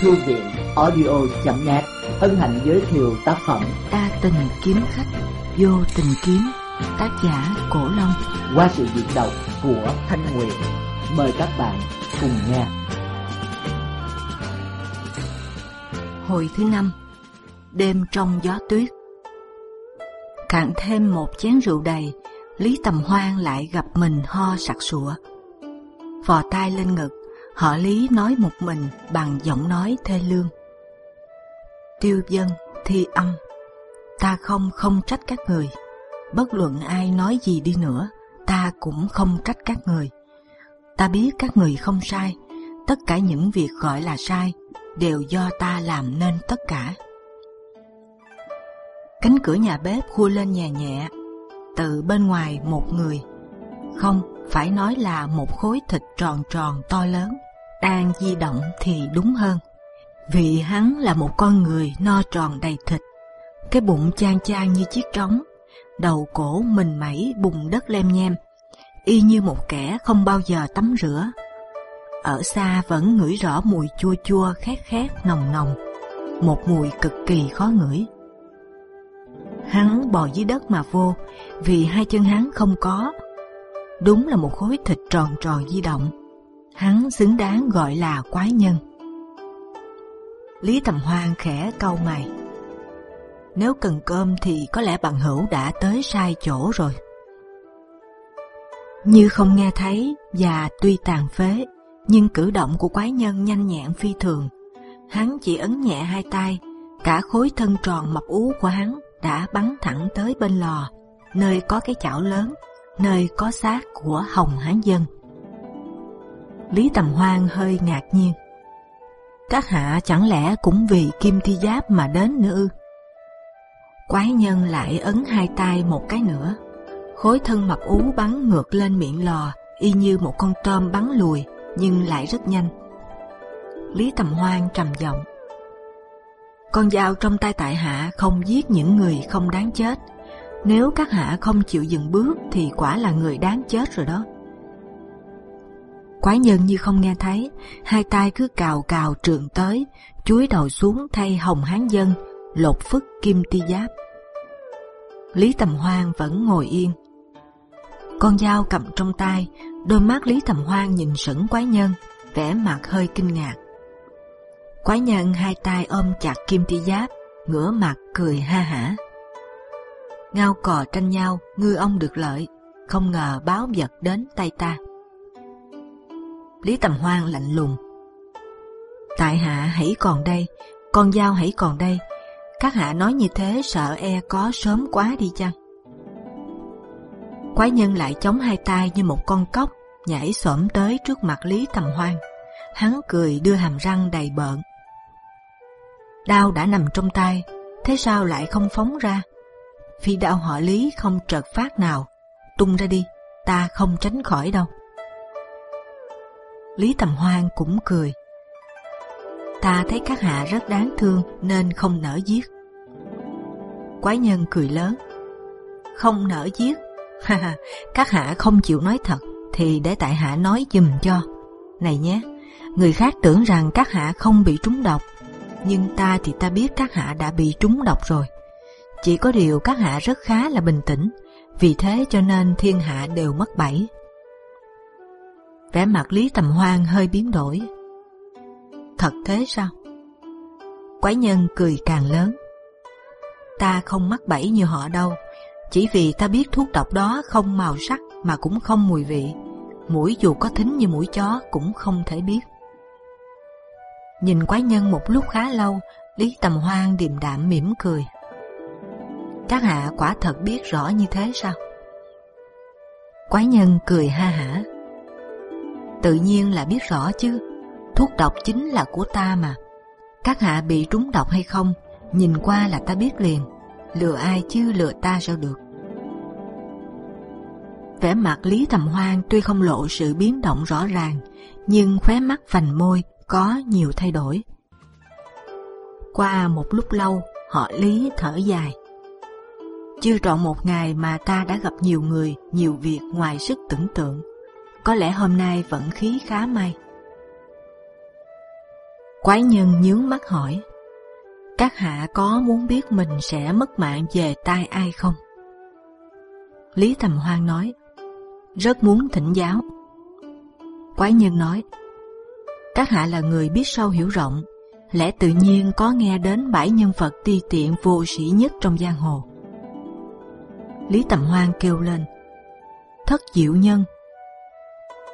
Thư viện audio.net hân hạnh giới thiệu tác phẩm Đa tình kiếm khách, vô tình kiếm, tác giả Cổ Long. qua sự diễn đọc của Thanh Nguyệt. Mời các bạn cùng nghe. Hồi thứ năm, đêm trong gió tuyết. Cạn thêm một chén rượu đầy, Lý Tầm Hoan lại gặp mình ho sặc sụa. Vò tay lên ngực, họ Lý nói một mình bằng giọng nói thê lương. Tiêu dân, thi âm, ta không không trách các người. Bất luận ai nói gì đi nữa, ta cũng không trách các người. Ta biết các người không sai, tất cả những việc gọi là sai đều do ta làm nên tất cả. Cánh cửa nhà bếp khua lên nhẹ nhẹ, từ bên ngoài một người, không phải nói là một khối thịt tròn tròn to lớn, đang di động thì đúng hơn, vì hắn là một con người no tròn đầy thịt, cái bụng chan chan như chiếc trống, đầu cổ mình mẩy bùn đất lem nhem, y như một kẻ không bao giờ tắm rửa. Ở xa vẫn ngửi rõ mùi chua chua khét khét nồng nồng, một mùi cực kỳ khó ngửi. Hắn bò dưới đất mà vô, vì hai chân hắn không có. Đúng là một khối thịt tròn tròn di động. Hắn xứng đáng gọi là quái nhân. Lý Tầm Hoan khẽ cau mày. Nếu cần cơm thì có lẽ bằng hữu đã tới sai chỗ rồi. Như không nghe thấy và tuy tàn phế, nhưng cử động của quái nhân nhanh nhẹn phi thường. Hắn chỉ ấn nhẹ hai tay, cả khối thân tròn mập ú của hắn đã bắn thẳng tới bên lò, nơi có cái chảo lớn, nơi có xác của Hồng Hán Dân. Lý Tầm Hoan hơi ngạc nhiên. Các hạ chẳng lẽ cũng vì kim thi giáp mà đến nữa ư? Quái nhân lại ấn hai tay một cái nữa, khối thân mập ú bắn ngược lên miệng lò, y như một con tôm bắn lùi, nhưng lại rất nhanh. Lý Tầm Hoan trầm giọng. Con dao trong tay tại hạ không giết những người không đáng chết. Nếu các hạ không chịu dừng bước thì quả là người đáng chết rồi đó. Quái nhân như không nghe thấy, hai tay cứ cào cào trường tới, chuối đầu xuống thay hồng hán dân, lột phức kim ti giáp. Lý Tầm Hoan vẫn ngồi yên. Con dao cầm trong tay, đôi mắt Lý Tầm Hoan nhìn sững quái nhân, vẻ mặt hơi kinh ngạc. Quái nhân hai tay ôm chặt kim ti giáp, ngửa mặt cười ha hả. Ngao cò tranh nhau, ngư ông được lợi, không ngờ báo vật đến tay ta. Lý Tầm Hoan lạnh lùng. Tại hạ hãy còn đây, con dao hãy còn đây. Các hạ nói như thế sợ e có sớm quá đi chăng? Quái nhân lại chống hai tay như một con cóc, nhảy xổm tới trước mặt Lý Tầm Hoan. Hắn cười đưa hàm răng đầy bợn. Đao đã nằm trong tay, thế sao lại không phóng ra? Phi đao họ Lý không trợt phát nào, tung ra đi, ta không tránh khỏi đâu. Lý Tầm Hoan cũng cười. Ta thấy các hạ rất đáng thương nên không nỡ giết. Quái nhân cười lớn. Không nỡ giết, các hạ không chịu nói thật thì để tại hạ nói dùm cho. Này nhé, người khác tưởng rằng các hạ không bị trúng độc, nhưng ta thì ta biết các hạ đã bị trúng độc rồi. Chỉ có điều các hạ rất khá là bình tĩnh, vì thế cho nên thiên hạ đều mất bẫy. Vẻ mặt Lý Tầm Hoan hơi biến đổi. Thật thế sao? Quái nhân cười càng lớn. Ta không mắc bẫy như họ đâu, chỉ vì ta biết thuốc độc đó không màu sắc mà cũng không mùi vị. Mũi dù có thính như mũi chó cũng không thể biết. Nhìn quái nhân một lúc khá lâu, Lý Tầm Hoan điềm đạm mỉm cười. Các hạ quả thật biết rõ như thế sao? Quái nhân cười ha hả. Tự nhiên là biết rõ chứ. Thuốc độc chính là của ta mà. Các hạ bị trúng độc hay không, nhìn qua là ta biết liền. Lừa ai chứ lừa ta sao được? Vẻ mặt Lý Tầm Hoan tuy không lộ sự biến động rõ ràng, nhưng khóe mắt vành môi có nhiều thay đổi. Qua một lúc lâu, họ Lý thở dài. Chưa trọn một ngày mà ta đã gặp nhiều người, nhiều việc ngoài sức tưởng tượng. Có lẽ hôm nay vận khí khá may. Quái nhân nhướng mắt hỏi, các hạ có muốn biết mình sẽ mất mạng về tay ai không? Lý Tầm Hoan nói, rất muốn thỉnh giáo. Quái nhân nói, các hạ là người biết sâu hiểu rộng, lẽ tự nhiên có nghe đến bảy nhân vật ti tiện vô sĩ nhất trong giang hồ. Lý Tầm Hoan kêu lên, thất diệu nhân.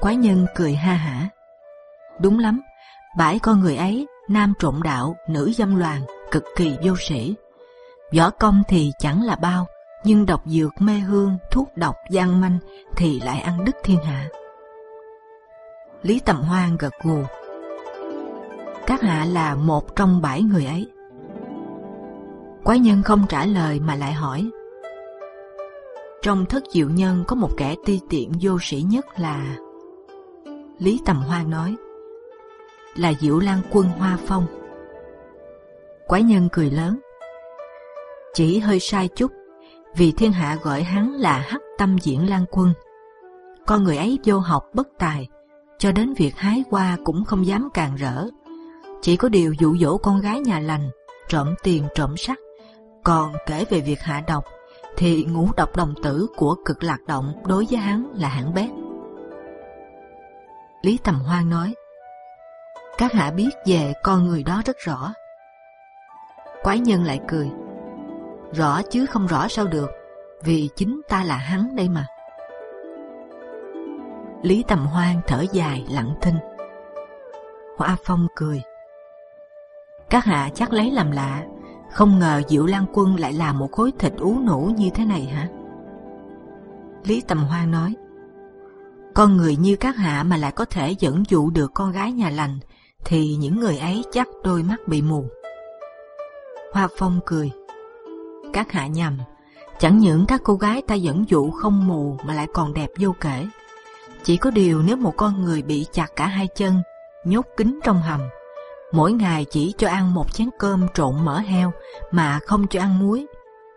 Quái nhân cười ha hả, đúng lắm, bãi con người ấy, nam trộm đạo, nữ dâm loạn, cực kỳ vô sĩ. Võ công thì chẳng là bao, nhưng độc dược mê hương, thuốc độc gian manh thì lại ăn đứt thiên hạ. Lý Tầm Hoan gật gù. Các hạ là một trong bảy người ấy. Quái nhân không trả lời mà lại hỏi. Trong thất diệu nhân có một kẻ ti tiện vô sĩ nhất là Lý Tầm Hoan nói là Diệu Lan Quân Hoa Phong. Quái nhân cười lớn, chỉ hơi sai chút, vì thiên hạ gọi hắn là Hắc Tâm Diễn Lan Quân. Con người ấy vô học bất tài, cho đến việc hái hoa cũng không dám càng rỡ. Chỉ có điều dụ dỗ con gái nhà lành, trộm tiền trộm sắt. Còn kể về việc hạ độc, thì ngũ độc đồng tử của cực lạc động đối với hắn là hạng bét. Lý Tầm Hoan nói, các hạ biết về con người đó rất rõ. Quái nhân lại cười, rõ chứ không rõ sao được, vì chính ta là hắn đây mà. Lý Tầm Hoan thở dài lặng thinh. Hoa Phong cười. Các hạ chắc lấy làm lạ, không ngờ Diệu Lan Quân lại là một khối thịt ú nủ như thế này hả? Lý Tầm Hoan nói, con người như các hạ mà lại có thể dẫn dụ được con gái nhà lành, thì những người ấy chắc đôi mắt bị mù. Hoa Phong cười, các hạ nhầm, chẳng những các cô gái ta dẫn dụ không mù mà lại còn đẹp vô kể. Chỉ có điều nếu một con người bị chặt cả hai chân, nhốt kín trong hầm, mỗi ngày chỉ cho ăn một chén cơm trộn mỡ heo mà không cho ăn muối,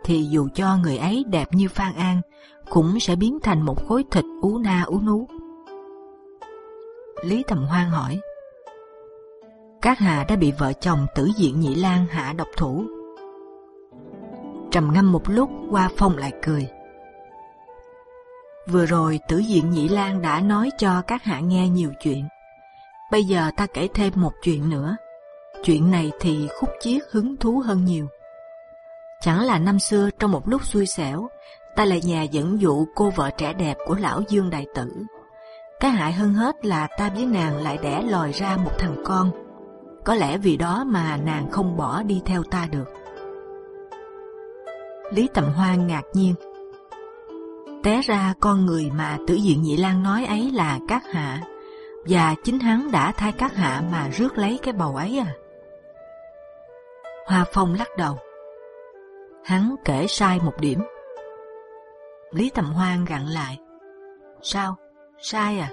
thì dù cho người ấy đẹp như Phan An, cũng sẽ biến thành một khối thịt ú na ú nú. Lý Tầm Hoan hỏi, các hạ đã bị vợ chồng tử diện nhị lan hạ độc thủ. Trầm ngâm một lúc, qua phong lại cười. Vừa rồi tử diện nhị lan đã nói cho các hạ nghe nhiều chuyện. Bây giờ ta kể thêm một chuyện nữa. Chuyện này thì khúc chiết hứng thú hơn nhiều. Chẳng là năm xưa trong một lúc xui xẻo, ta lại nhà dẫn dụ cô vợ trẻ đẹp của lão Dương Đại Tử. Cái hại hơn hết là ta với nàng lại đẻ lòi ra một thằng con. Có lẽ vì đó mà nàng không bỏ đi theo ta được. Lý Tầm Hoan ngạc nhiên. Té ra con người mà tử diện nhị lang nói ấy là các hạ, và chính hắn đã thay các hạ mà rước lấy cái bầu ấy à? Hoa Phong lắc đầu. Hắn kể sai một điểm. Lý Tầm Hoan gặn lại. Sao? Sai à?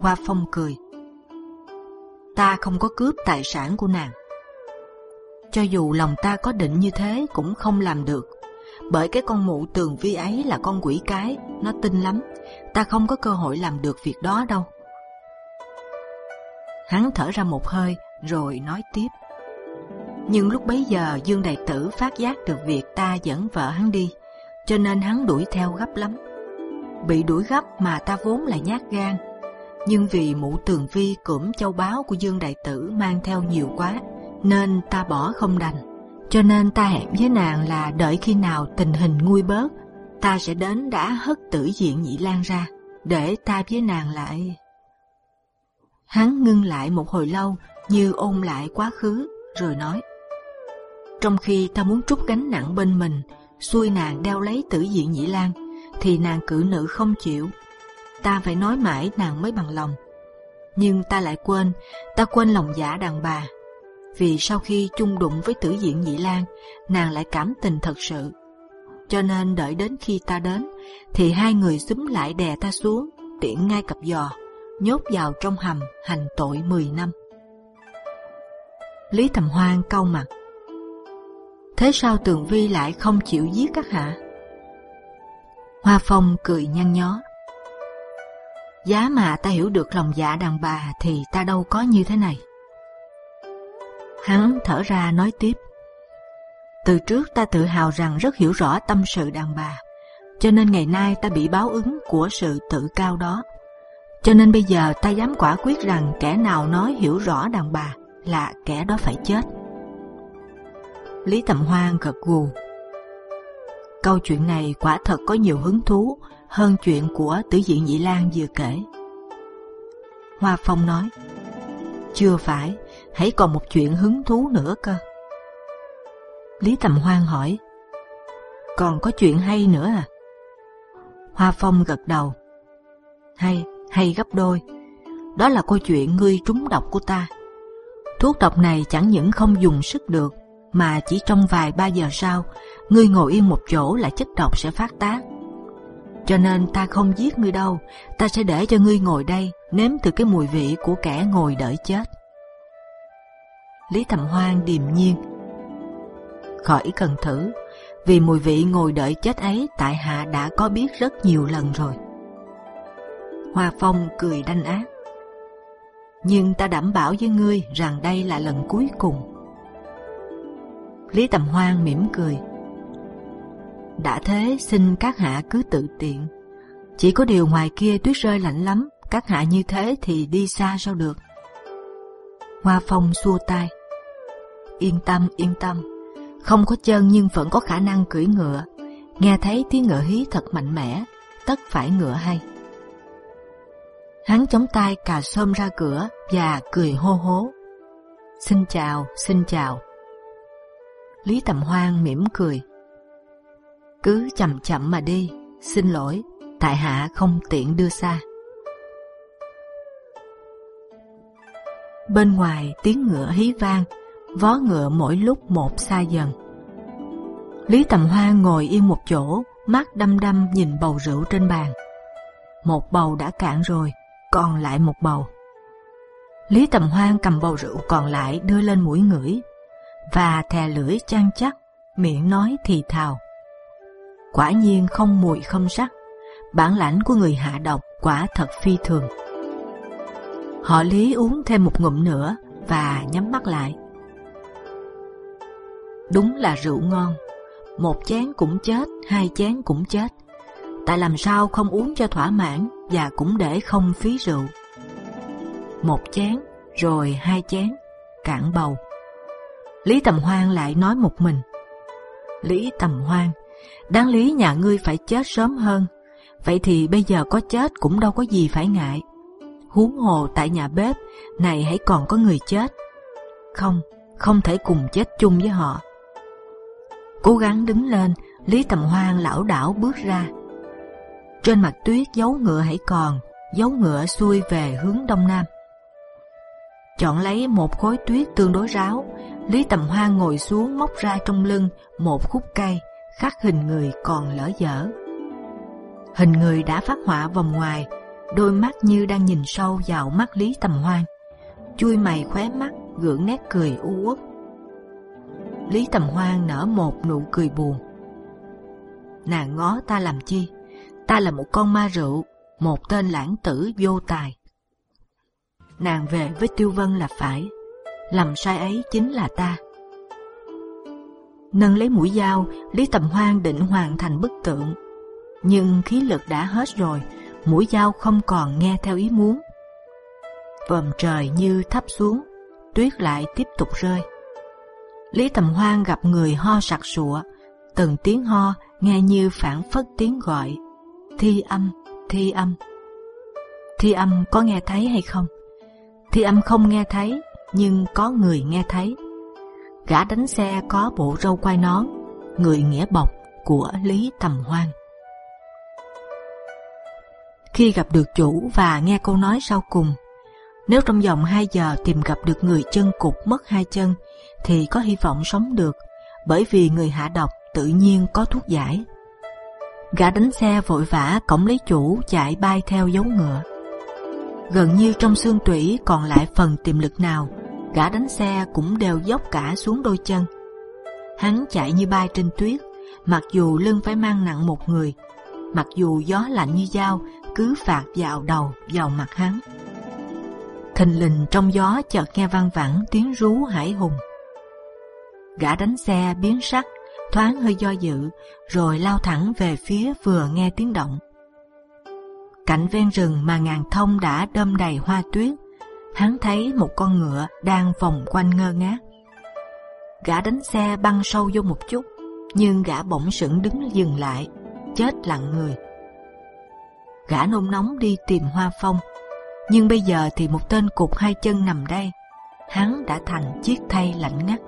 Hoa Phong cười. Ta không có cướp tài sản của nàng. Cho dù lòng ta có định như thế cũng không làm được. Bởi cái con mụ tường vi ấy là con quỷ cái, nó tinh lắm. Ta không có cơ hội làm được việc đó đâu. Hắn thở ra một hơi rồi nói tiếp. Nhưng lúc bấy giờ Dương Đại Tử phát giác được việc ta dẫn vợ hắn đi, cho nên hắn đuổi theo gấp lắm. Bị đuổi gấp mà ta vốn là nhát gan, nhưng vì mụ tường vi cưỡng châu báu của Dương Đại Tử mang theo nhiều quá, nên ta bỏ không đành. Cho nên ta hẹn với nàng là đợi khi nào tình hình nguôi bớt, ta sẽ đến đã hất tử diện nhị lan ra, để ta với nàng lại. Hắn ngưng lại một hồi lâu như ôn lại quá khứ, rồi nói trong khi ta muốn trút gánh nặng bên mình, xuôi nàng đeo lấy tử diện nhĩ lan, thì nàng cử nữ không chịu. Ta phải nói mãi nàng mới bằng lòng. Nhưng ta lại quên, ta quên lòng giả đàn bà. Vì sau khi chung đụng với tử diện nhị lan, nàng lại cảm tình thật sự. Cho nên đợi đến khi ta đến, thì hai người xúm lại đè ta xuống, tiện ngay cặp giò, nhốt vào trong hầm hành tội 10 năm. Lý Thầm Hoan cau mặt, thế sao Tường Vi lại không chịu giết các hạ? Hoa Phong cười nhăn nhó. Giá mà ta hiểu được lòng dạ đàn bà thì ta đâu có như thế này. Hắn thở ra nói tiếp. Từ trước ta tự hào rằng rất hiểu rõ tâm sự đàn bà, cho nên ngày nay ta bị báo ứng của sự tự cao đó. Cho nên bây giờ ta dám quả quyết rằng kẻ nào nói hiểu rõ đàn bà là kẻ đó phải chết. Lý Tầm Hoan gật gù. Câu chuyện này quả thật có nhiều hứng thú hơn chuyện của Tử Diện Nhị Lan vừa kể. Hoa Phong nói, chưa phải, hãy còn một chuyện hứng thú nữa cơ. Lý Tầm Hoan hỏi, còn có chuyện hay nữa à? Hoa Phong gật đầu. Hay, hay gấp đôi. Đó là câu chuyện ngươi trúng độc của ta. Thuốc độc này chẳng những không dùng sức được, mà chỉ trong vài ba giờ sau, ngươi ngồi yên một chỗ là chất độc sẽ phát tác. Cho nên ta không giết ngươi đâu, ta sẽ để cho ngươi ngồi đây nếm từ cái mùi vị của kẻ ngồi đợi chết. Lý Thầm Hoan điềm nhiên. Khỏi cần thử, vì mùi vị ngồi đợi chết ấy tại hạ đã có biết rất nhiều lần rồi. Hoa Phong cười đanh ác. Nhưng ta đảm bảo với ngươi rằng đây là lần cuối cùng. Lý Tầm Hoan mỉm cười. Đã thế xin các hạ cứ tự tiện. Chỉ có điều ngoài kia tuyết rơi lạnh lắm, các hạ như thế thì đi xa sao được. Hoa Phong xua tay. Yên tâm, yên tâm. Không có chân nhưng vẫn có khả năng cưỡi ngựa. Nghe thấy tiếng ngựa hí thật mạnh mẽ, tất phải ngựa hay. Hắn chống tay cà sôm ra cửa và cười hô hố. Xin chào, xin chào. Lý Tầm Hoan mỉm cười. Cứ chậm chậm mà đi, xin lỗi, tại hạ không tiện đưa xa. Bên ngoài tiếng ngựa hí vang, vó ngựa mỗi lúc một xa dần. Lý Tầm Hoan ngồi yên một chỗ, mắt đăm đăm nhìn bầu rượu trên bàn. Một bầu đã cạn rồi, còn lại một bầu. Lý Tầm Hoan cầm bầu rượu còn lại đưa lên mũi ngửi, và thè lưỡi chan chắc, miệng nói thì thào. Quả nhiên không mùi không sắc, bản lãnh của người hạ độc quả thật phi thường. Họ Lý uống thêm một ngụm nữa và nhắm mắt lại. Đúng là rượu ngon, một chén cũng chết, hai chén cũng chết. Tại làm sao không uống cho thỏa mãn và cũng để không phí rượu. Một chén, rồi hai chén, cạn bầu. Lý Tầm Hoan lại nói một mình. Lý Tầm Hoan, đáng lý nhà ngươi phải chết sớm hơn. Vậy thì bây giờ có chết cũng đâu có gì phải ngại. Huống hồ tại nhà bếp, này hãy còn có người chết. Không, không thể cùng chết chung với họ. Cố gắng đứng lên, Lý Tầm Hoan lão đảo bước ra. Trên mặt tuyết dấu ngựa hãy còn, dấu ngựa xuôi về hướng đông nam. Chọn lấy một khối tuyết tương đối ráo, Lý Tầm Hoa ngồi xuống móc ra trong lưng một khúc cây, khắc hình người còn lỡ dở. Hình người đã phát họa vòng ngoài, đôi mắt như đang nhìn sâu vào mắt Lý Tầm Hoa, chui mày khóe mắt gượng nét cười u uất. Lý Tầm Hoa nở một nụ cười buồn. Nàng ngó ta làm chi? Ta là một con ma rượu, một tên lãng tử vô tài. Nàng về với Tiêu Vân là phải, làm sai ấy chính là ta. Nâng lấy mũi dao, Lý Tầm Hoan định hoàn thành bức tượng, nhưng khí lực đã hết rồi, mũi dao không còn nghe theo ý muốn. Vòm trời như thấp xuống, tuyết lại tiếp tục rơi. Lý Tầm Hoan gặp người ho sặc sụa, từng tiếng ho nghe như phản phất tiếng gọi, thi âm, thi âm. Thi âm có nghe thấy hay không? Thi âm không nghe thấy, nhưng có người nghe thấy. Gã đánh xe có bộ râu quai nón, người nghĩa bọc của Lý Tầm Hoan. Khi gặp được chủ và nghe câu nói sau cùng, nếu trong vòng 2 giờ tìm gặp được người chân cục mất hai chân, thì có hy vọng sống được, bởi vì người hạ độc tự nhiên có thuốc giải. Gã đánh xe vội vã cổng lấy chủ chạy bay theo dấu ngựa. Gần như trong xương tủy còn lại phần tiềm lực nào, gã đánh xe cũng đều dốc cả xuống đôi chân. Hắn chạy như bay trên tuyết, mặc dù lưng phải mang nặng một người, mặc dù gió lạnh như dao cứ phạt vào đầu vào mặt hắn. Thình lình trong gió chợt nghe vang vẳng tiếng rú hải hùng. Gã đánh xe biến sắc, thoáng hơi do dự, rồi lao thẳng về phía vừa nghe tiếng động. Cạnh ven rừng mà ngàn thông đã đâm đầy hoa tuyết, hắn thấy một con ngựa đang vòng quanh ngơ ngác. Gã đánh xe băng sâu vô một chút, nhưng gã bỗng sững đứng dừng lại, chết lặng người. Gã nôn nóng đi tìm Hoa Phong, nhưng bây giờ thì một tên cục hai chân nằm đây, hắn đã thành chiếc thay lạnh ngắt.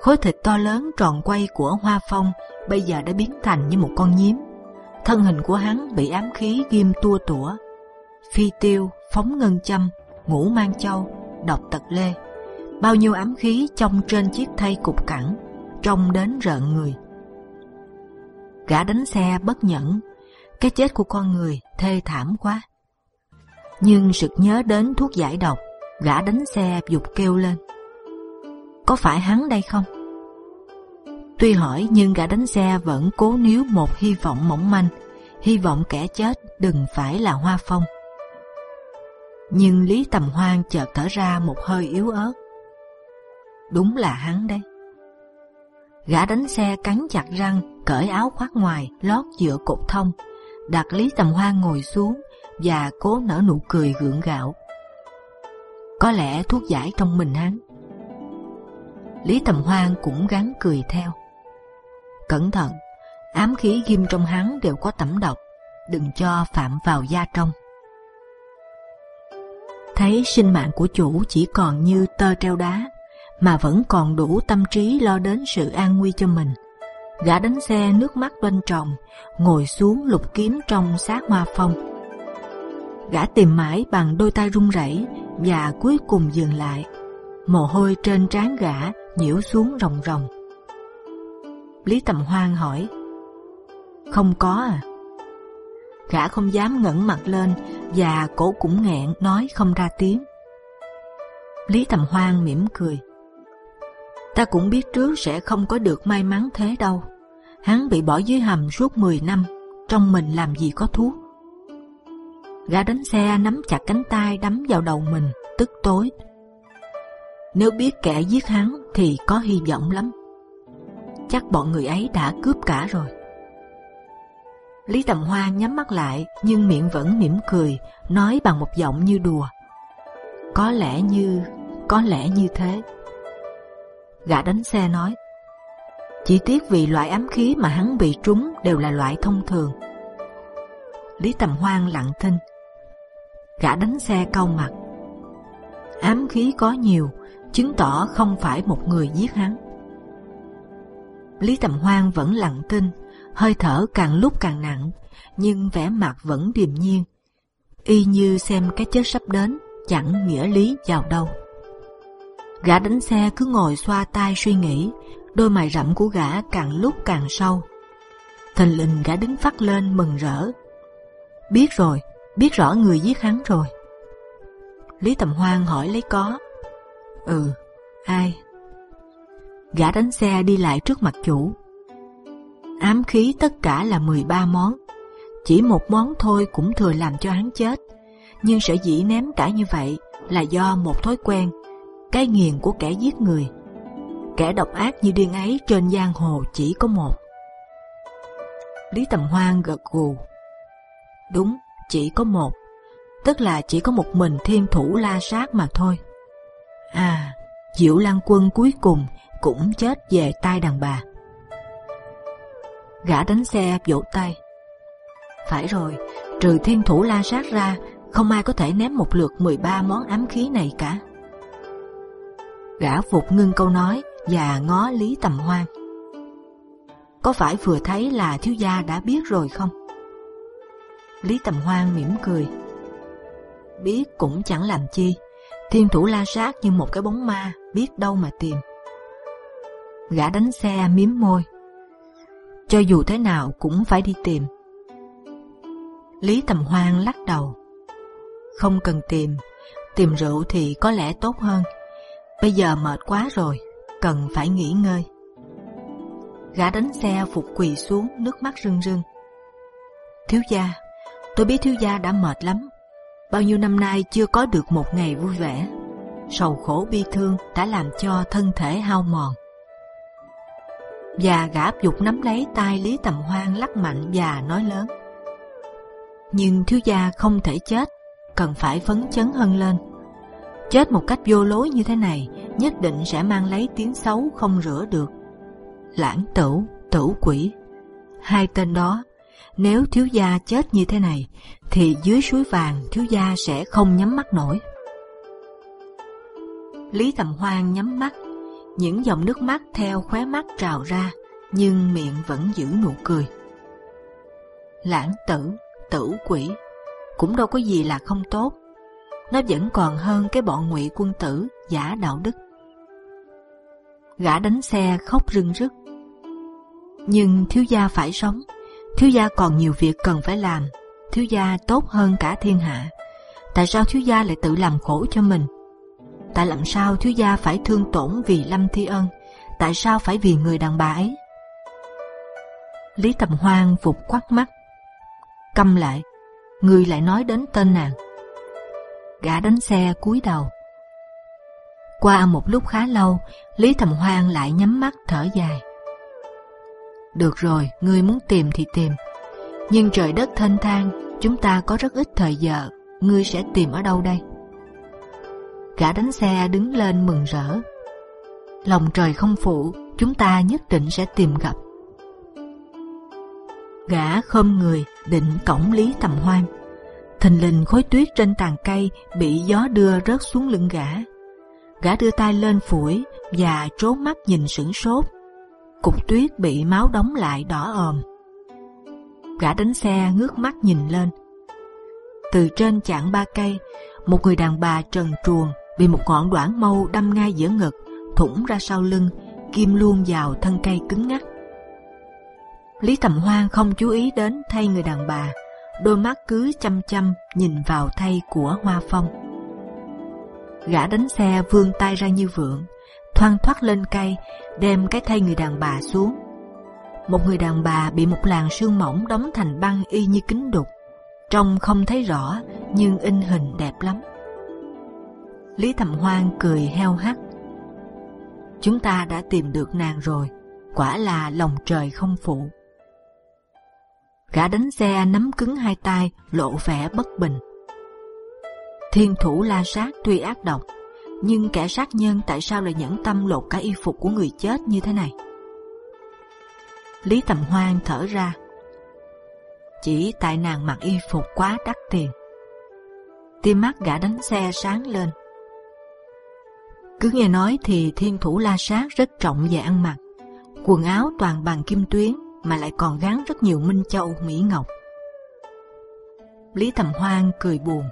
Khối thịt to lớn tròn quay của Hoa Phong bây giờ đã biến thành như một con nhím. Thân hình của hắn bị ám khí ghim tua tủa. Phi tiêu, phóng ngân châm, ngũ mang châu, độc tật lê. Bao nhiêu ám khí trong trên chiếc thay cục cẳng, trông đến rợn người. Gã đánh xe bất nhẫn, cái chết của con người thê thảm quá. Nhưng sực nhớ đến thuốc giải độc, gã đánh xe dục kêu lên có phải hắn đây không? Tuy hỏi nhưng gã đánh xe vẫn cố níu một hy vọng mỏng manh, hy vọng kẻ chết đừng phải là Hoa Phong. Nhưng Lý Tầm Hoan chợt thở ra một hơi yếu ớt. Đúng là hắn đấy. Gã đánh xe cắn chặt răng, cởi áo khoác ngoài, lót dựa cột thông, đặt Lý Tầm Hoan ngồi xuống và cố nở nụ cười gượng gạo. Có lẽ thuốc giải trong mình hắn Lý Tầm Hoan cũng gắng cười theo. Cẩn thận, ám khí ghim trong hắn đều có tẩm độc, đừng cho phạm vào da trong. Thấy sinh mạng của chủ chỉ còn như tơ treo đá, mà vẫn còn đủ tâm trí lo đến sự an nguy cho mình. Gã đánh xe nước mắt đoanh tròng, ngồi xuống lục kiếm trong xác hoa phong. Gã tìm mãi bằng đôi tay run rẩy và cuối cùng dừng lại. Mồ hôi trên trán gã nhiễu xuống ròng ròng. Lý Tầm Hoan hỏi, không có à? Gã không dám ngẩng mặt lên và cổ cũng nghẹn nói không ra tiếng. Lý Tầm Hoan mỉm cười. Ta cũng biết trước sẽ không có được may mắn thế đâu. Hắn bị bỏ dưới hầm suốt 10 năm, trong mình làm gì có thuốc. Gã đánh xe nắm chặt cánh tay đấm vào đầu mình, tức tối. Nếu biết kẻ giết hắn thì có hy vọng lắm. Chắc bọn người ấy đã cướp cả rồi. Lý Tầm Hoa nhắm mắt lại nhưng miệng vẫn mỉm cười, nói bằng một giọng như đùa. Có lẽ như, có lẽ như thế. Gã đánh xe nói, chỉ tiếc vì loại ám khí mà hắn bị trúng đều là loại thông thường. Lý Tầm Hoan lặng thinh. Gã đánh xe cau mặt. Ám khí có nhiều, chứng tỏ không phải một người giết hắn. Lý Tầm Hoan vẫn lặng thinh hơi thở càng lúc càng nặng, nhưng vẻ mặt vẫn điềm nhiên, y như xem cái chết sắp đến chẳng nghĩa lý vào đâu. Gã đánh xe cứ ngồi xoa tay suy nghĩ, đôi mày rậm của gã càng lúc càng sâu. Thình lình gã đứng phát lên mừng rỡ. Biết rồi, biết rõ người giết hắn rồi. Lý Tầm Hoan hỏi lấy có, Ừ, ai? Gã đánh xe đi lại trước mặt chủ. Ám khí tất cả là 13 món. Chỉ một món thôi cũng thừa làm cho hắn chết. Nhưng sở dĩ ném cả như vậy là do một thói quen, cái nghiền của kẻ giết người. Kẻ độc ác như điên ấy trên giang hồ chỉ có một. Lý Tầm Hoan gật gù. Đúng, chỉ có một. Tức là chỉ có một mình thiên thủ la sát mà thôi. À, Diệu Lan Quân cuối cùng cũng chết về tay đàn bà. Gã đánh xe vỗ tay. Phải rồi, trừ thiên thủ la sát ra, không ai có thể ném một lượt 13 món ám khí này cả. Gã phục ngưng câu nói và ngó Lý Tầm Hoan. Có phải vừa thấy là thiếu gia đã biết rồi không? Lý Tầm Hoan mỉm cười. Biết cũng chẳng làm chi, Thiên thủ la sát như một cái bóng ma, biết đâu mà tìm. Gã đánh xe miếm môi. Cho dù thế nào cũng phải đi tìm. Lý Tầm Hoan lắc đầu. Không cần tìm, tìm rượu thì có lẽ tốt hơn. Bây giờ mệt quá rồi, cần phải nghỉ ngơi. Gã đánh xe phục quỳ xuống, nước mắt rưng rưng. Thiếu gia, tôi biết thiếu gia đã mệt lắm, bao nhiêu năm nay chưa có được một ngày vui vẻ. sầu khổ bi thương đã làm cho thân thể hao mòn. Và gã dục nắm lấy tay Lý Tầm Hoan lắc mạnh và nói lớn. Nhưng thiếu gia không thể chết, cần phải phấn chấn hơn lên. Chết một cách vô lối như thế này nhất định sẽ mang lấy tiếng xấu không rửa được. Lãng tử, tử quỷ, hai tên đó nếu thiếu gia chết như thế này, thì dưới suối vàng thiếu gia sẽ không nhắm mắt nổi. Lý Tầm Hoan nhắm mắt, những dòng nước mắt theo khóe mắt trào ra, nhưng miệng vẫn giữ nụ cười. Lãng tử, tử quỷ, cũng đâu có gì là không tốt. Nó vẫn còn hơn cái bọn ngụy quân tử giả đạo đức. Gã đánh xe khóc rưng rức. Nhưng thiếu gia phải sống, thiếu gia còn nhiều việc cần phải làm. Thiếu gia tốt hơn cả thiên hạ. Tại sao thiếu gia lại tự làm khổ cho mình? Tại làm sao thiếu gia phải thương tổn vì Lâm Thi Ân? Tại sao phải vì người đàn bà ấy? Lý Tầm Hoan vụt quát mắt, câm lại, người lại nói đến tên nàng. Gã đánh xe cúi đầu. Qua một lúc khá lâu, Lý Tầm Hoan lại nhắm mắt thở dài. Được rồi, ngươi muốn tìm thì tìm. Nhưng trời đất thênh thang, chúng ta có rất ít thời giờ. Ngươi sẽ tìm ở đâu đây? Gã đánh xe đứng lên mừng rỡ. Lòng trời không phụ, chúng ta nhất định sẽ tìm gặp. Gã khom người định cổng Lý Tầm Hoan. Thình lình khối tuyết trên tàn cây bị gió đưa rớt xuống lưng gã. Gã đưa tay lên phủi và trốn mắt nhìn sửng sốt cục tuyết bị máu đóng lại đỏ ồm. Gã đánh xe ngước mắt nhìn lên. Từ trên chảng ba cây, một người đàn bà trần truồng bị một ngọn đoạn mâu đâm ngay giữa ngực, thủng ra sau lưng, kim luôn vào thân cây cứng ngắc. Lý Tầm Hoan không chú ý đến thay người đàn bà, đôi mắt cứ chăm chăm nhìn vào thay của Hoa Phong. Gã đánh xe vươn tay ra như vượng, thoăn thoắt lên cây, đem cái thay người đàn bà xuống. Một người đàn bà bị một làn sương mỏng đóng thành băng y như kính đục, trông không thấy rõ nhưng in hình đẹp lắm. Lý Thầm Hoan cười heo hắt. Chúng ta đã tìm được nàng rồi, quả là lòng trời không phụ. Gã đánh xe nắm cứng hai tay, lộ vẻ bất bình. Thiên thủ la sát tuy ác độc, nhưng kẻ sát nhân tại sao lại nhẫn tâm lột cả y phục của người chết như thế này? Lý Tầm Hoan thở ra. Chỉ tại nàng mặc y phục quá đắt tiền. Tim mắt gã đánh xe sáng lên. Cứ nghe nói thì thiên thủ la sát rất trọng về ăn mặc. Quần áo toàn bằng kim tuyến mà lại còn gắn rất nhiều minh châu, mỹ ngọc. Lý thầm Hoan cười buồn.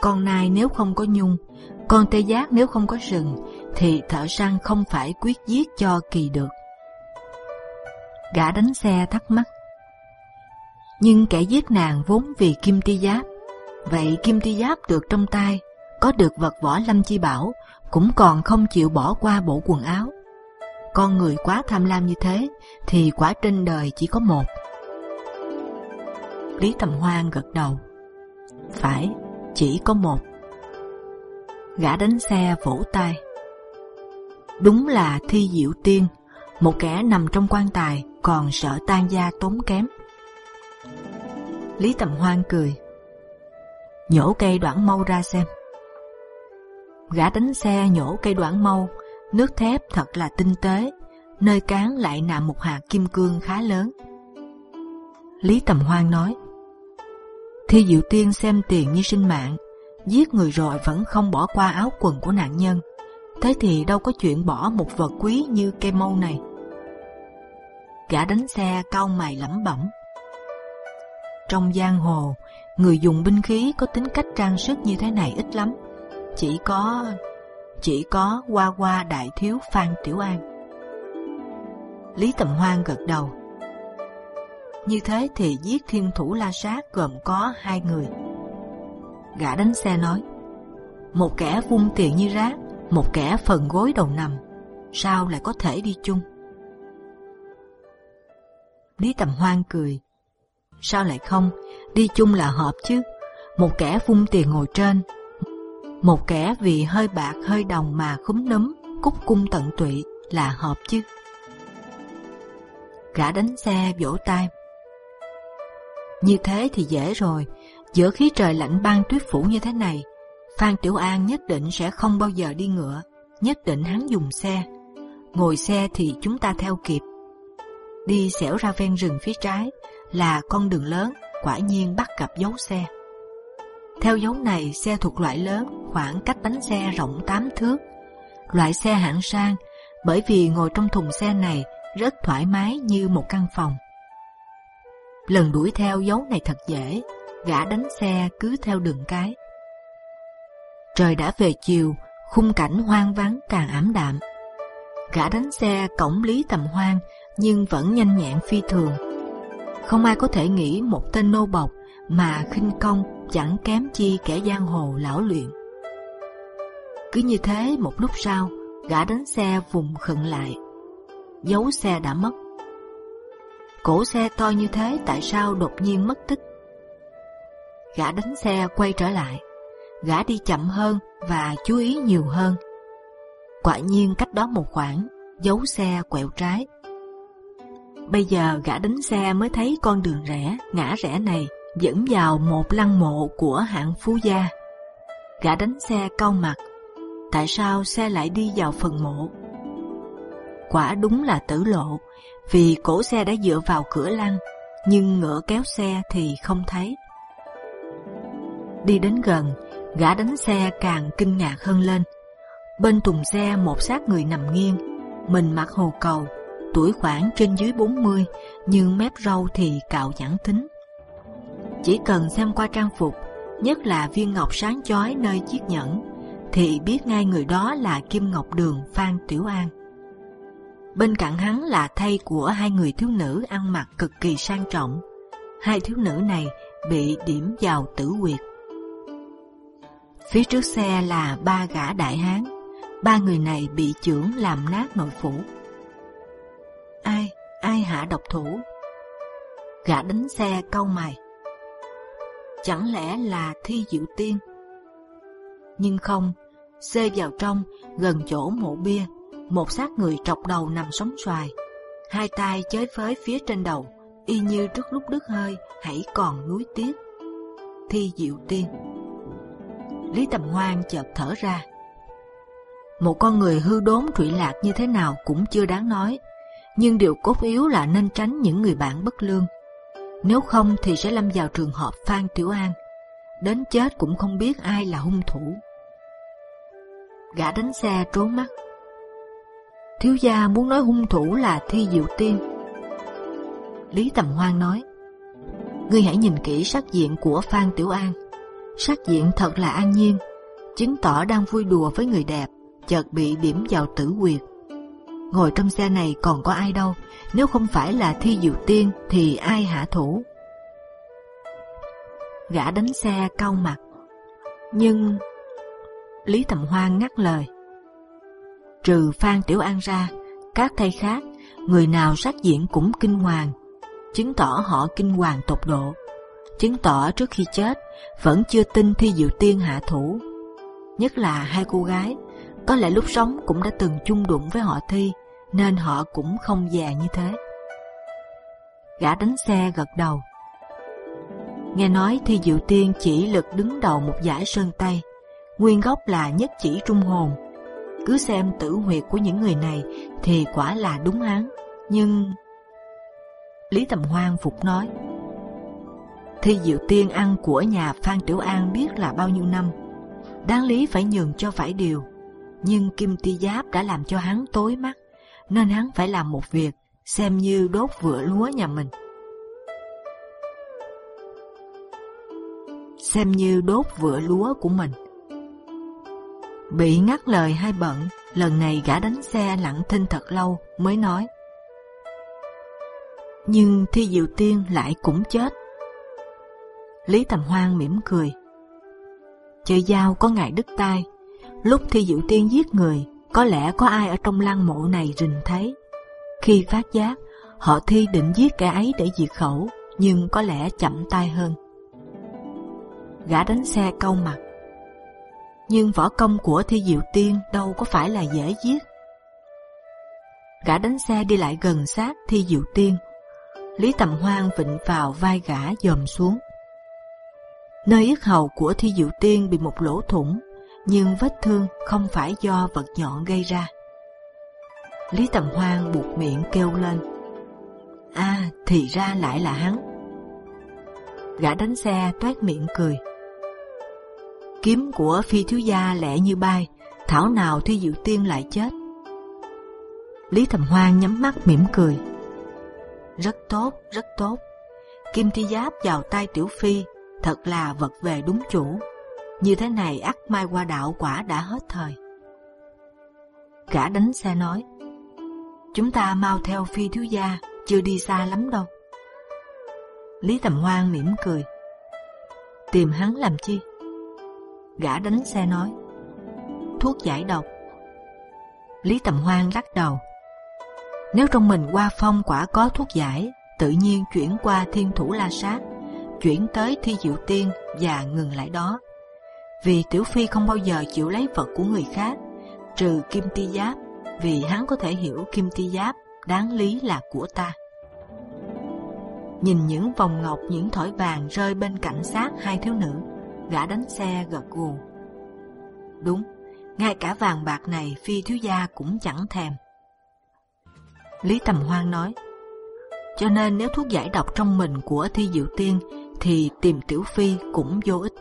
Con nai nếu không có nhung, con tê giác nếu không có sừng, thì thợ săn không phải quyết giết cho kỳ được. Gã đánh xe thắc mắc. Nhưng kẻ giết nàng vốn vì kim ti giáp, vậy kim ti giáp được trong tay, có được vật võ lâm chi bảo, cũng còn không chịu bỏ qua bộ quần áo. Con người quá tham lam như thế, thì quả trên đời chỉ có một. Lý Tầm Hoan gật đầu. Phải, chỉ có một. Gã đánh xe vỗ tay. Đúng là thi diệu tiên, một kẻ nằm trong quan tài còn sợ tan gia tốn kém. Lý Tầm Hoan cười. Nhổ cây đoạn mâu ra xem. Gã đánh xe nhổ cây đoạn mâu, nước thép thật là tinh tế, nơi cán lại nạm một hạt kim cương khá lớn. Lý Tầm Hoan nói, Thi Diệu Tiên xem tiền như sinh mạng, giết người rồi vẫn không bỏ qua áo quần của nạn nhân. Thế thì đâu có chuyện bỏ một vật quý như cây mâu này. Gã đánh xe cau mày lẩm bẩm. Trong giang hồ, người dùng binh khí có tính cách trang sức như thế này ít lắm. Chỉ có... chỉ có qua qua đại thiếu Phan Tiểu An. Lý Tầm Hoan gật đầu. Như thế thì giết thiên thủ la sát gồm có hai người. Gã đánh xe nói, một kẻ vung tiền như rác, một kẻ phần gối đầu nằm, sao lại có thể đi chung? Lý Tầm Hoan cười, sao lại không? Đi chung là hợp chứ. Một kẻ vung tiền ngồi trên, một kẻ vì hơi bạc hơi đồng mà khúm núm, cúc cung tận tụy là hợp chứ. Gã đánh xe vỗ tay. Như thế thì dễ rồi, giữa khí trời lạnh băng tuyết phủ như thế này, Phan Tiểu An nhất định sẽ không bao giờ đi ngựa, nhất định hắn dùng xe. Ngồi xe thì chúng ta theo kịp. Đi xẻo ra ven rừng phía trái là con đường lớn, quả nhiên bắt gặp dấu xe. Theo dấu này, xe thuộc loại lớn, khoảng cách bánh xe rộng 8 thước. Loại xe hạng sang, bởi vì ngồi trong thùng xe này rất thoải mái như một căn phòng. Lần đuổi theo dấu này thật dễ, gã đánh xe cứ theo đường cái. Trời đã về chiều, khung cảnh hoang vắng càng ảm đạm. Gã đánh xe cổng lý tầm hoang nhưng vẫn nhanh nhẹn phi thường. Không ai có thể nghĩ một tên nô bộc mà khinh công chẳng kém chi kẻ giang hồ lão luyện. Cứ như thế một lúc sau, gã đánh xe vùng khựng lại. Dấu xe đã mất. Cổ xe to như thế tại sao đột nhiên mất tích? Gã đánh xe quay trở lại. Gã đi chậm hơn và chú ý nhiều hơn. Quả nhiên cách đó một khoảng, dấu xe quẹo trái. Bây giờ gã đánh xe mới thấy con đường rẽ, ngã rẽ này dẫn vào một lăng mộ của hạng phú gia. Gã đánh xe cau mặt, tại sao xe lại đi vào phần mộ? Quả đúng là tử lộ, vì cổ xe đã dựa vào cửa lăng, nhưng ngựa kéo xe thì không thấy. Đi đến gần, gã đánh xe càng kinh ngạc hơn lên. Bên thùng xe một xác người nằm nghiêng, mình mặc hồ cầu, tuổi khoảng trên dưới 40, nhưng mép râu thì cạo chẳng tính. Chỉ cần xem qua trang phục, nhất là viên ngọc sáng chói nơi chiếc nhẫn, thì biết ngay người đó là Kim Ngọc Đường Phan Tiểu An. Bên cạnh hắn là thay của hai người thiếu nữ ăn mặc cực kỳ sang trọng. Hai thiếu nữ này bị điểm vào tử quyệt. Phía trước xe là ba gã đại hán, ba người này bị trưởng làm nát nội phủ. Ai, ai hạ độc thủ? Gã đánh xe câu mày. Chẳng lẽ là thi diệu tiên? Nhưng không, xê vào trong, gần chỗ mộ bia, một xác người trọc đầu nằm sóng xoài, hai tay chới phới phía trên đầu, y như trước lúc đứt hơi, hãy còn núi tiếc. Thi diệu tiên. Lý Tầm Hoan chợt thở ra. Một con người hư đốn trụy lạc như thế nào cũng chưa đáng nói, nhưng điều cốt yếu là nên tránh những người bạn bất lương. Nếu không thì sẽ lâm vào trường hợp Phan Tiểu An, đến chết cũng không biết ai là hung thủ. Gã đánh xe trốn mắt. Thiếu gia muốn nói hung thủ là Thi Diệu Tiên. Lý Tầm Hoan nói, ngươi hãy nhìn kỹ sắc diện của Phan Tiểu An. Sắc diện thật là an nhiên, chứng tỏ đang vui đùa với người đẹp, chợt bị điểm vào tử quyệt. Ngồi trong xe này còn có ai đâu, nếu không phải là Thi Diệu Tiên thì ai hạ thủ? Gã đánh xe cau mặt, nhưng Lý Tầm Hoan ngắt lời. Trừ Phan Tiểu An ra, các thầy khác, người nào sát diện cũng kinh hoàng, chứng tỏ họ kinh hoàng tột độ, chứng tỏ trước khi chết vẫn chưa tin Thi Diệu Tiên hạ thủ. Nhất là hai cô gái, có lẽ lúc sống cũng đã từng chung đụng với họ Thi, nên họ cũng không già như thế. Gã đánh xe gật đầu. Nghe nói Thi Diệu Tiên chỉ lực đứng đầu một giải sơn tây, nguyên gốc là nhất chỉ trung hồn. Cứ xem tử huyệt của những người này thì quả là đúng hắn. Nhưng Lý Tầm Hoan phục nói, Thi Diệu Tiên ăn của nhà Phan Tiểu An biết là bao nhiêu năm, đáng lý phải nhường cho phải điều. Nhưng Kim Ti Giáp đã làm cho hắn tối mắt, nên hắn phải làm một việc xem như đốt vựa lúa nhà mình. Xem như đốt vựa lúa của mình. Bị ngắt lời hai bận, lần này gã đánh xe lặng thinh thật lâu mới nói. Nhưng Thi Diệu Tiên lại cũng chết. Lý Tầm Hoan mỉm cười. Chơi dao có ngài đứt tai, lúc Thi Diệu Tiên giết người, có lẽ có ai ở trong lăng mộ này rình thấy. Khi phát giác, họ Thi định giết kẻ ấy để diệt khẩu, nhưng có lẽ chậm tay hơn. Gã đánh xe câu mặt, nhưng võ công của Thi Diệu Tiên đâu có phải là dễ giết. Gã đánh xe đi lại gần sát Thi Diệu Tiên. Lý Tầm Hoan vịnh vào vai gã dòm xuống. Nơi yết hầu của Thi Diệu Tiên bị một lỗ thủng, nhưng vết thương không phải do vật nhọn gây ra. Lý Tầm Hoan buộc miệng kêu lên. a à, thì ra lại là hắn. Gã đánh xe toét miệng cười. Kiếm của phi thiếu gia lẹ như bay, thảo nào Thi Diệu Tiên lại chết. Lý thầm Hoan nhắm mắt mỉm cười. Rất tốt, rất tốt. Kim Thi Giáp vào tay Tiểu Phi, thật là vật về đúng chủ. Như thế này ắt mai qua đạo quả đã hết thời. Gã đánh xe nói, chúng ta mau theo Phi thiếu gia, chưa đi xa lắm đâu. Lý Tầm Hoan mỉm cười, tìm hắn làm chi? Gã đánh xe nói, thuốc giải độc. Lý Tầm Hoan lắc đầu, nếu trong mình qua phong quả có thuốc giải, tự nhiên chuyển qua thiên thủ la sát, chuyển tới thi diệu tiên và ngừng lại đó. Vì Tiểu Phi không bao giờ chịu lấy vật của người khác, trừ Kim Ti Giáp, vì hắn có thể hiểu Kim Ti Giáp đáng lý là của ta. Nhìn những vòng ngọc những thỏi vàng rơi bên cạnh xác hai thiếu nữ, gã đánh xe gật gù. Đúng, ngay cả vàng bạc này phi thiếu gia cũng chẳng thèm. Lý Tầm Hoan nói, cho nên nếu thuốc giải độc trong mình của Thi Diệu Tiên thì tìm Tiểu Phi cũng vô ích.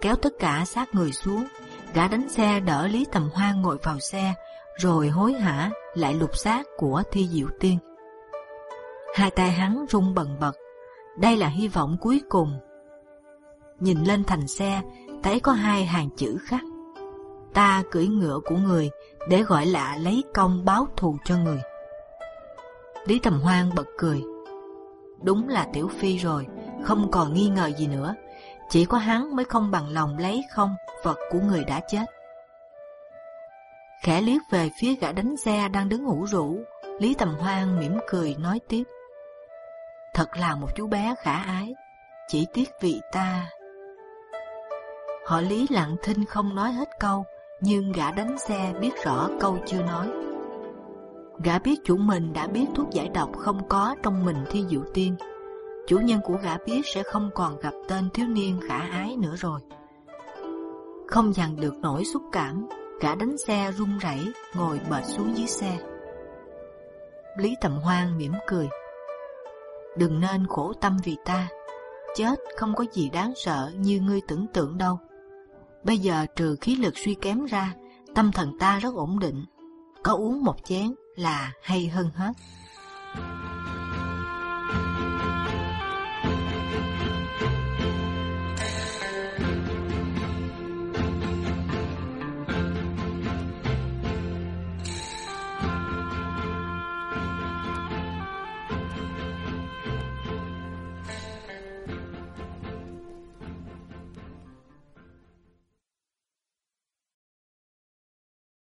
Kéo tất cả sát người xuống, gã đánh xe đỡ Lý Tầm Hoan ngồi vào xe, rồi hối hả lại lục xác của Thi Diệu Tiên. Hai tay hắn run bần bật, đây là hy vọng cuối cùng. Nhìn lên thành xe, thấy có hai hàng chữ khắc. Ta cưỡi ngựa của người để gọi lạ lấy công báo thù cho người. Lý Tầm Hoan bật cười. Đúng là Tiểu Phi rồi, không còn nghi ngờ gì nữa. Chỉ có hắn mới không bằng lòng lấy không vật của người đã chết. Khẽ liếc về phía gã đánh xe đang đứng ngủ rũ, Lý Tầm Hoan mỉm cười nói tiếp. Thật là một chú bé khả ái, chỉ tiếc vị ta. Họ Lý lặng thinh không nói hết câu, nhưng gã đánh xe biết rõ câu chưa nói. Gã biết chủ mình đã biết thuốc giải độc không có trong mình thi diệu tiên. Chủ nhân của gã biết sẽ không còn gặp tên thiếu niên khả ái nữa rồi. Không dằn được nỗi xúc cảm, gã đánh xe run rẩy ngồi bệt xuống dưới xe. Lý Tầm Hoan mỉm cười. Đừng nên khổ tâm vì ta, chết không có gì đáng sợ như ngươi tưởng tượng đâu. Bây giờ trừ khí lực suy kém ra, tâm thần ta rất ổn định. Có uống một chén là hay hơn hết.